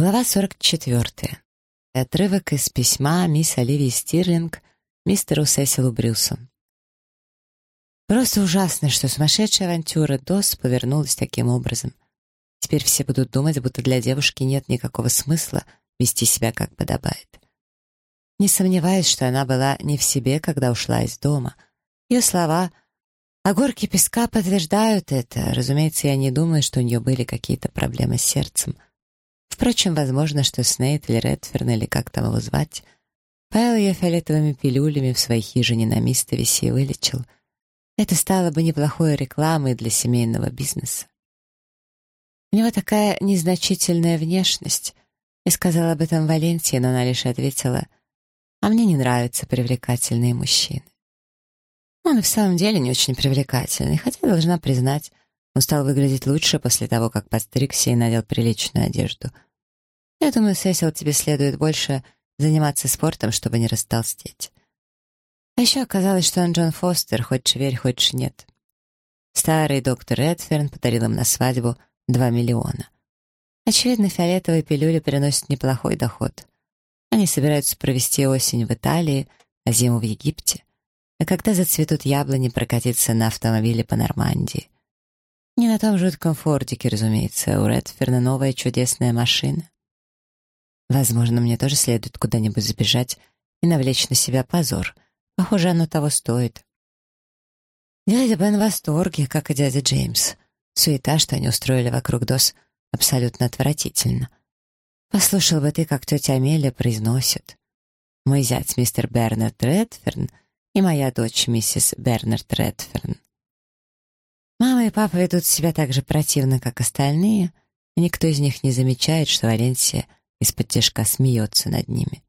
Глава 44. Отрывок из письма мисс Оливии Стирлинг мистеру Сесилу Брюсу. Просто ужасно, что сумасшедшая авантюра Дос повернулась таким образом. Теперь все будут думать, будто для девушки нет никакого смысла вести себя как подобает. Не сомневаюсь, что она была не в себе, когда ушла из дома. Ее слова о горке песка подтверждают это. Разумеется, я не думаю, что у нее были какие-то проблемы с сердцем — Впрочем, возможно, что Снейт или Редферн, или как там его звать, паял ее фиолетовыми пилюлями в своей хижине на Мистовисе и вылечил. Это стало бы неплохой рекламой для семейного бизнеса. У него такая незначительная внешность. Я сказала об этом Валенсии, но она лишь ответила, «А мне не нравятся привлекательные мужчины». Он в самом деле не очень привлекательный, хотя, должна признать, он стал выглядеть лучше после того, как подстригся и надел приличную одежду — я думаю, Сесил, тебе следует больше заниматься спортом, чтобы не растолстеть. А еще оказалось, что он Джон Фостер, хочешь верь, хочешь нет. Старый доктор Эдферн подарил им на свадьбу 2 миллиона. Очевидно, фиолетовые пилюли приносят неплохой доход. Они собираются провести осень в Италии, а зиму в Египте. А когда зацветут яблони, прокатиться на автомобиле по Нормандии. Не на том жутком фордике, разумеется, у Редферна новая чудесная машина. Возможно, мне тоже следует куда-нибудь забежать и навлечь на себя позор. Похоже, оно того стоит. Дядя Бен в восторге, как и дядя Джеймс. Суета, что они устроили вокруг Дос, абсолютно отвратительно. Послушал бы ты, как тетя Амелия произносит. Мой зять мистер Бернард Редферн и моя дочь миссис Бернард Редферн. Мама и папа ведут себя так же противно, как остальные, и никто из них не замечает, что Валенсия — из-под тяжка смеется над ними.